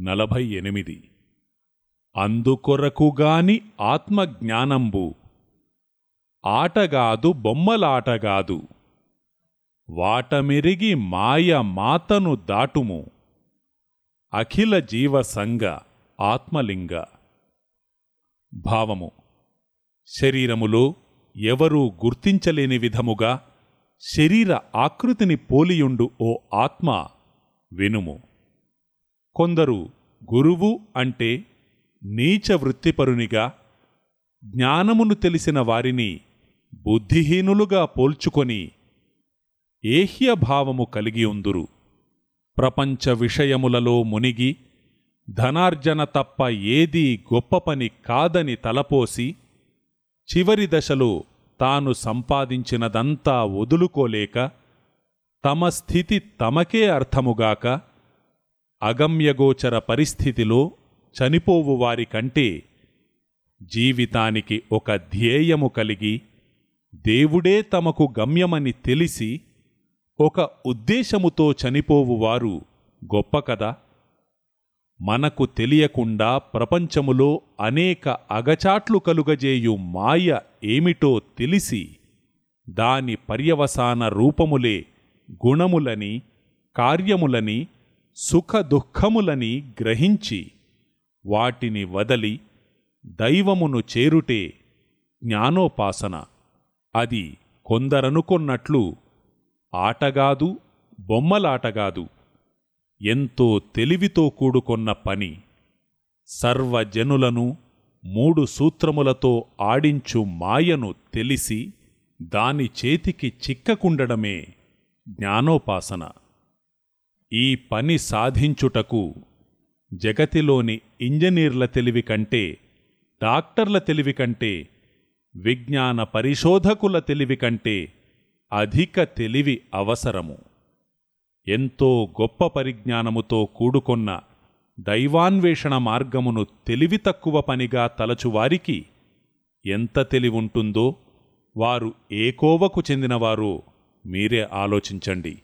నలభై ఎనిమిది. అందుకొరకుగాని ఆత్మజ్ఞానంబు ఆటగాదు బొమ్మలాటగాదు వాటమెరిగి మాయ మాతను దాటుము. అఖిల జీవసంగ ఆత్మలింగ. భావము శరీరములో ఎవరూ గుర్తించలేని విధముగా శరీర ఆకృతిని పోలియుండు ఓ ఆత్మ వినుము. కొందరు గురువు అంటే నీచ వృత్తిపరునిగా జ్ఞానమును తెలిసిన వారిని బుద్ధిహీనులుగా పోల్చుకొని ఏహ్యభావము కలిగి ఉందురు. ప్రపంచ విషయములలో మునిగి ధనార్జన తప్ప ఏదీ గొప్ప పని కాదని తలపోసి చివరి దశలో తాను సంపాదించినదంతా వదులుకోలేక తమ స్థితి తమకే అర్థముగాక అగమ్యగోచర పరిస్థితిలో చనిపోవు వారికంటే జీవితానికి ఒక ధ్యేయము కలిగి దేవుడే తమకు గమ్యమని తెలిసి ఒక ఉద్దేశముతో చనిపోవువారు గొప్ప కదా మనకు తెలియకుండా ప్రపంచములో అనేక అగచాట్లు కలుగజేయు మాయ ఏమిటో తెలిసి దాని పర్యవసాన రూపములే గుణములని కార్యములని సుఖదుఃఖములని గ్రహించి వాటిని వదలి దైవమును చేరుటే జ్ఞానోపాసన. అది కొందరనుకొన్నట్లు ఆటగాదు బొమ్మలాటగాదు. ఎంతో తెలివితో కూడుకొన్న పని. సర్వజనులను మూడు సూత్రములతో ఆడించు మాయను తెలిసి దాని చేతికి చిక్కకుండడమే జ్ఞానోపాసన. ఈ పని సాధించుటకు జగతిలోని ఇంజనీర్ల తెలివి కంటే డాక్టర్ల తెలివి కంటే విజ్ఞాన పరిశోధకుల తెలివి కంటే అధిక తెలివి అవసరము. ఎంతో గొప్ప పరిజ్ఞానముతో కూడుకొన్న దైవాన్వేషణ మార్గమును తెలివి తక్కువ పనిగా తలచువారికి ఎంత తెలివుంటుందో వారు ఏ కోవకు చెందినవారో మీరే ఆలోచించండి.